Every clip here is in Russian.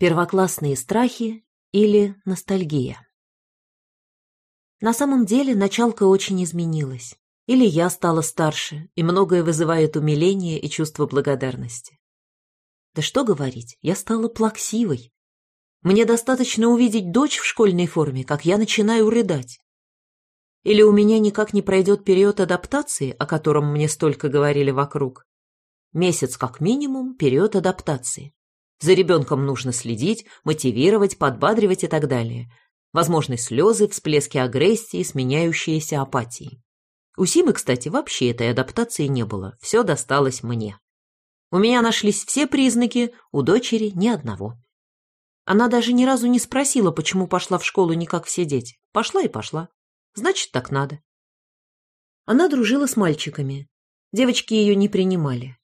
Первоклассные страхи или ностальгия. На самом деле началка очень изменилась. Или я стала старше, и многое вызывает умиление и чувство благодарности. Да что говорить, я стала плаксивой. Мне достаточно увидеть дочь в школьной форме, как я начинаю рыдать. Или у меня никак не пройдет период адаптации, о котором мне столько говорили вокруг. Месяц как минимум период адаптации. За ребенком нужно следить, мотивировать, подбадривать и так далее. Возможны слезы, всплески агрессии, сменяющиеся апатией. У Симы, кстати, вообще этой адаптации не было. Все досталось мне. У меня нашлись все признаки, у дочери ни одного. Она даже ни разу не спросила, почему пошла в школу не как все дети. Пошла и пошла. Значит, так надо. Она дружила с мальчиками. Девочки ее не принимали.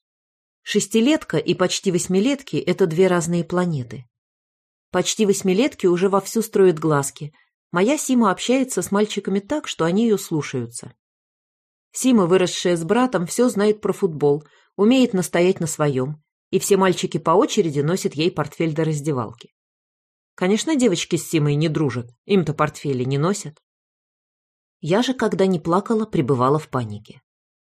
Шестилетка и почти восьмилетки – это две разные планеты. Почти восьмилетки уже вовсю строят глазки. Моя Сима общается с мальчиками так, что они ее слушаются. Сима, выросшая с братом, все знает про футбол, умеет настоять на своем, и все мальчики по очереди носят ей портфель до раздевалки. Конечно, девочки с Симой не дружат, им-то портфели не носят. Я же, когда не плакала, пребывала в панике.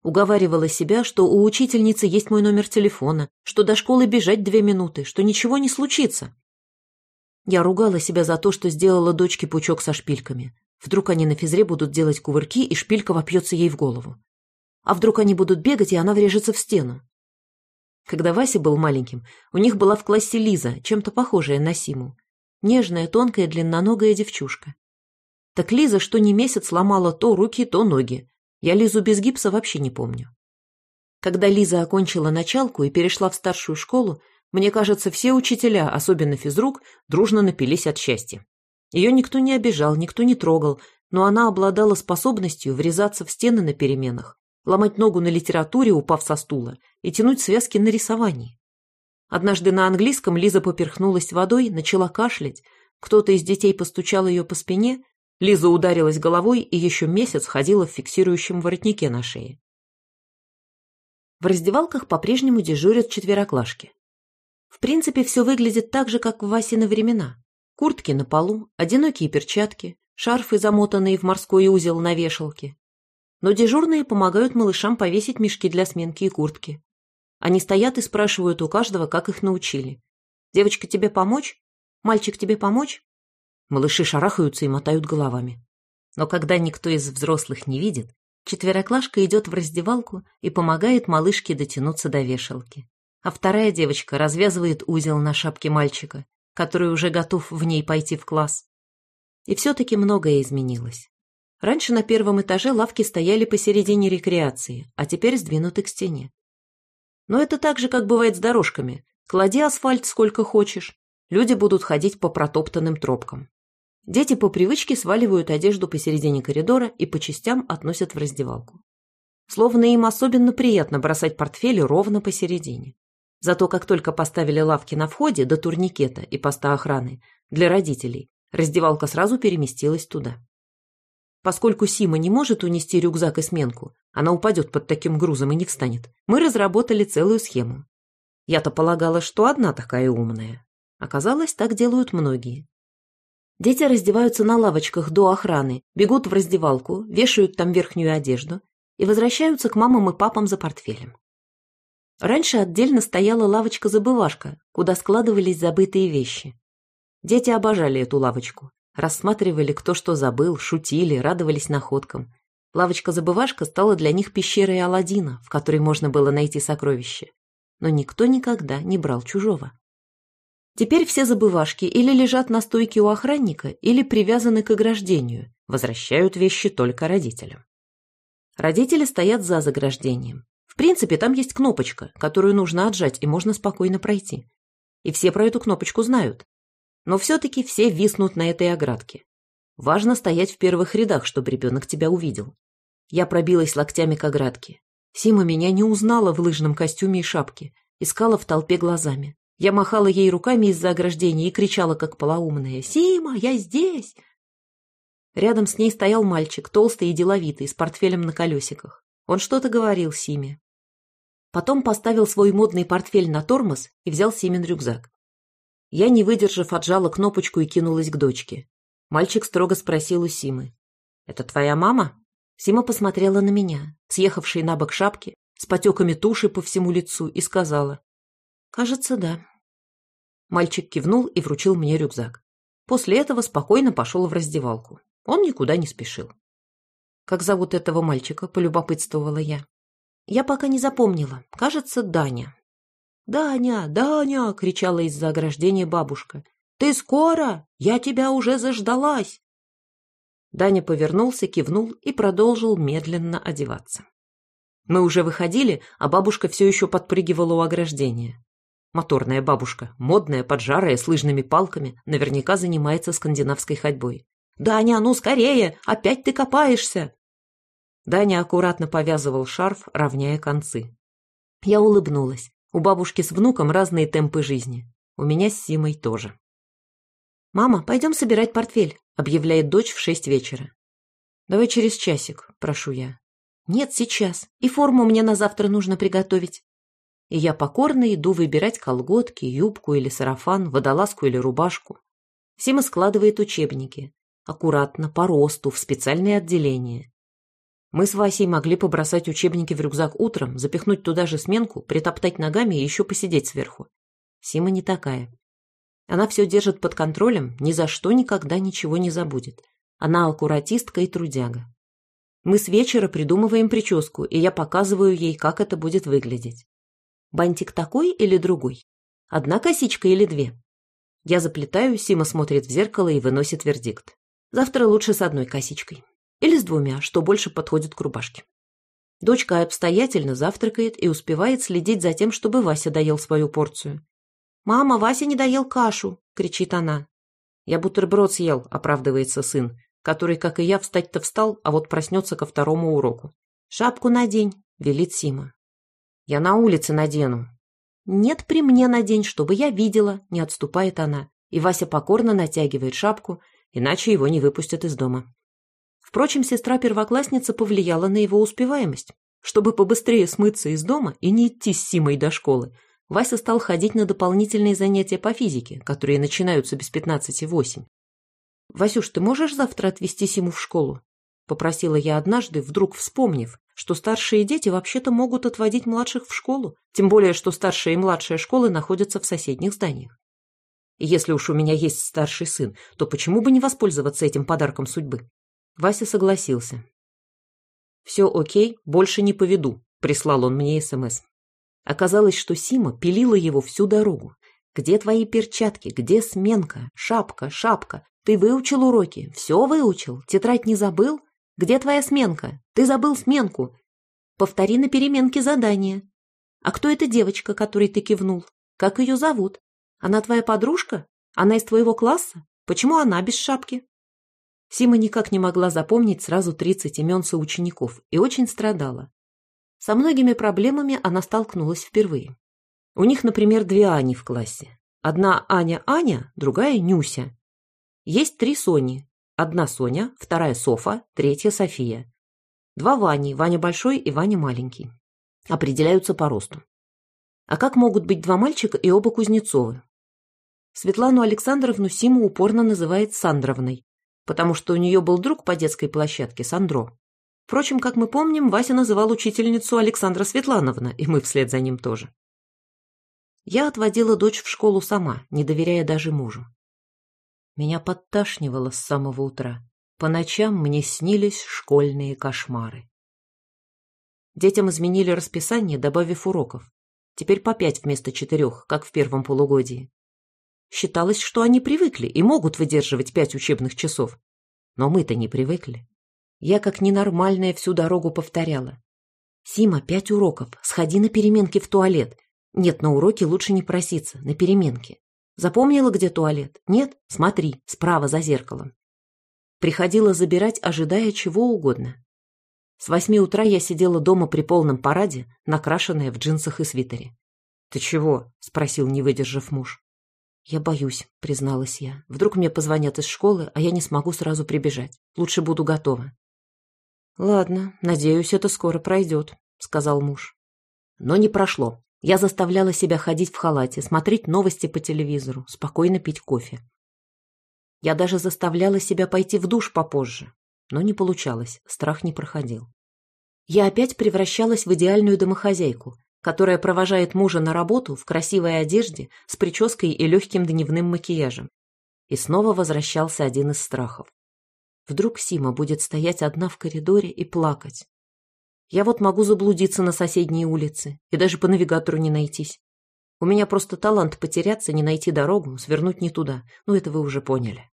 Уговаривала себя, что у учительницы есть мой номер телефона, что до школы бежать две минуты, что ничего не случится. Я ругала себя за то, что сделала дочке пучок со шпильками. Вдруг они на физре будут делать кувырки, и шпилька вопьется ей в голову. А вдруг они будут бегать, и она врежется в стену. Когда Вася был маленьким, у них была в классе Лиза, чем-то похожая на Симу. Нежная, тонкая, длинноногая девчушка. Так Лиза что ни месяц ломала то руки, то ноги, я Лизу без гипса вообще не помню. Когда Лиза окончила началку и перешла в старшую школу, мне кажется, все учителя, особенно физрук, дружно напились от счастья. Ее никто не обижал, никто не трогал, но она обладала способностью врезаться в стены на переменах, ломать ногу на литературе, упав со стула, и тянуть связки на рисовании. Однажды на английском Лиза поперхнулась водой, начала кашлять, кто-то из детей постучал ее по спине, Лиза ударилась головой и еще месяц ходила в фиксирующем воротнике на шее. В раздевалках по-прежнему дежурят четвероклашки. В принципе, все выглядит так же, как в Васины времена. Куртки на полу, одинокие перчатки, шарфы, замотанные в морской узел на вешалке. Но дежурные помогают малышам повесить мешки для сменки и куртки. Они стоят и спрашивают у каждого, как их научили. «Девочка, тебе помочь? Мальчик, тебе помочь?» Малыши шарахаются и мотают головами. Но когда никто из взрослых не видит, четвероклашка идет в раздевалку и помогает малышке дотянуться до вешалки. А вторая девочка развязывает узел на шапке мальчика, который уже готов в ней пойти в класс. И все-таки многое изменилось. Раньше на первом этаже лавки стояли посередине рекреации, а теперь сдвинуты к стене. Но это так же, как бывает с дорожками. Клади асфальт сколько хочешь, люди будут ходить по протоптанным тропкам. Дети по привычке сваливают одежду посередине коридора и по частям относят в раздевалку. Словно им особенно приятно бросать портфели ровно посередине. Зато как только поставили лавки на входе до турникета и поста охраны для родителей, раздевалка сразу переместилась туда. Поскольку Сима не может унести рюкзак и сменку, она упадет под таким грузом и не встанет, мы разработали целую схему. Я-то полагала, что одна такая умная. Оказалось, так делают многие. Дети раздеваются на лавочках до охраны, бегут в раздевалку, вешают там верхнюю одежду и возвращаются к мамам и папам за портфелем. Раньше отдельно стояла лавочка-забывашка, куда складывались забытые вещи. Дети обожали эту лавочку, рассматривали, кто что забыл, шутили, радовались находкам. Лавочка-забывашка стала для них пещерой Аладдина, в которой можно было найти сокровища. Но никто никогда не брал чужого. Теперь все забывашки или лежат на стойке у охранника, или привязаны к ограждению, возвращают вещи только родителям. Родители стоят за заграждением. В принципе, там есть кнопочка, которую нужно отжать, и можно спокойно пройти. И все про эту кнопочку знают. Но все-таки все виснут на этой оградке. Важно стоять в первых рядах, чтобы ребенок тебя увидел. Я пробилась локтями к оградке. Сима меня не узнала в лыжном костюме и шапке, искала в толпе глазами. Я махала ей руками из-за ограждения и кричала, как полоумная. «Сима, я здесь!» Рядом с ней стоял мальчик, толстый и деловитый, с портфелем на колесиках. Он что-то говорил Симе. Потом поставил свой модный портфель на тормоз и взял Симин рюкзак. Я, не выдержав, отжала кнопочку и кинулась к дочке. Мальчик строго спросил у Симы. «Это твоя мама?» Сима посмотрела на меня, съехавшей на бок шапки, с потеками туши по всему лицу, и сказала. «Кажется, да». Мальчик кивнул и вручил мне рюкзак. После этого спокойно пошел в раздевалку. Он никуда не спешил. «Как зовут этого мальчика?» – полюбопытствовала я. «Я пока не запомнила. Кажется, Даня». «Даня, Даня!» – кричала из-за ограждения бабушка. «Ты скоро? Я тебя уже заждалась!» Даня повернулся, кивнул и продолжил медленно одеваться. Мы уже выходили, а бабушка все еще подпрыгивала у ограждения. Моторная бабушка, модная, поджарая, с лыжными палками, наверняка занимается скандинавской ходьбой. «Даня, ну скорее! Опять ты копаешься!» Даня аккуратно повязывал шарф, равняя концы. Я улыбнулась. У бабушки с внуком разные темпы жизни. У меня с Симой тоже. «Мама, пойдем собирать портфель», — объявляет дочь в шесть вечера. «Давай через часик», — прошу я. «Нет, сейчас. И форму мне на завтра нужно приготовить». И я покорно иду выбирать колготки, юбку или сарафан, водолазку или рубашку. Сима складывает учебники. Аккуратно, по росту, в специальные отделения. Мы с Васей могли побросать учебники в рюкзак утром, запихнуть туда же сменку, притоптать ногами и еще посидеть сверху. Сима не такая. Она все держит под контролем, ни за что никогда ничего не забудет. Она аккуратистка и трудяга. Мы с вечера придумываем прическу, и я показываю ей, как это будет выглядеть. Бантик такой или другой? Одна косичка или две? Я заплетаю, Сима смотрит в зеркало и выносит вердикт. Завтра лучше с одной косичкой. Или с двумя, что больше подходит к рубашке. Дочка обстоятельно завтракает и успевает следить за тем, чтобы Вася доел свою порцию. «Мама, Вася не доел кашу!» — кричит она. «Я бутерброд съел», — оправдывается сын, который, как и я, встать-то встал, а вот проснется ко второму уроку. «Шапку надень», — велит Сима. «Я на улице надену». «Нет, при мне надень, чтобы я видела», — не отступает она. И Вася покорно натягивает шапку, иначе его не выпустят из дома. Впрочем, сестра-первоклассница повлияла на его успеваемость. Чтобы побыстрее смыться из дома и не идти с Симой до школы, Вася стал ходить на дополнительные занятия по физике, которые начинаются без пятнадцати восемь. «Васюш, ты можешь завтра отвезти Симу в школу?» — попросила я однажды, вдруг вспомнив, что старшие дети вообще-то могут отводить младших в школу, тем более, что старшая и младшая школы находятся в соседних зданиях. Если уж у меня есть старший сын, то почему бы не воспользоваться этим подарком судьбы? Вася согласился. «Все окей, больше не поведу», — прислал он мне СМС. Оказалось, что Сима пилила его всю дорогу. «Где твои перчатки? Где сменка? Шапка, шапка. Ты выучил уроки? Все выучил? Тетрадь не забыл? Где твоя сменка? Ты забыл сменку. Повтори на переменке задание. А кто эта девочка, которой ты кивнул? Как ее зовут? Она твоя подружка? Она из твоего класса? Почему она без шапки?» Сима никак не могла запомнить сразу 30 имен соучеников и очень страдала. Со многими проблемами она столкнулась впервые. У них, например, две Ани в классе. Одна Аня Аня, другая Нюся. Есть три Сони. Одна Соня, вторая Софа, третья София. Два Вани, Ваня большой и Ваня маленький. Определяются по росту. А как могут быть два мальчика и оба Кузнецовы? Светлану Александровну Сима упорно называет Сандровной, потому что у нее был друг по детской площадке, Сандро. Впрочем, как мы помним, Вася называл учительницу Александра Светлановна, и мы вслед за ним тоже. Я отводила дочь в школу сама, не доверяя даже мужу. Меня подташнивало с самого утра. По ночам мне снились школьные кошмары. Детям изменили расписание, добавив уроков. Теперь по пять вместо четырех, как в первом полугодии. Считалось, что они привыкли и могут выдерживать пять учебных часов. Но мы-то не привыкли. Я как ненормальная всю дорогу повторяла. «Сима, пять уроков. Сходи на переменке в туалет. Нет, на уроке лучше не проситься, на переменке. Запомнила, где туалет? Нет? Смотри, справа за зеркалом». Приходила забирать, ожидая чего угодно. С восьми утра я сидела дома при полном параде, накрашенная в джинсах и свитере. «Ты чего?» — спросил, не выдержав муж. «Я боюсь», — призналась я. «Вдруг мне позвонят из школы, а я не смогу сразу прибежать. Лучше буду готова». «Ладно, надеюсь, это скоро пройдет», — сказал муж. Но не прошло. Я заставляла себя ходить в халате, смотреть новости по телевизору, спокойно пить кофе. Я даже заставляла себя пойти в душ попозже, но не получалось, страх не проходил. Я опять превращалась в идеальную домохозяйку, которая провожает мужа на работу в красивой одежде с прической и легким дневным макияжем. И снова возвращался один из страхов. Вдруг Сима будет стоять одна в коридоре и плакать. Я вот могу заблудиться на соседней улице и даже по навигатору не найтись. У меня просто талант потеряться, не найти дорогу, свернуть не туда. Ну, это вы уже поняли.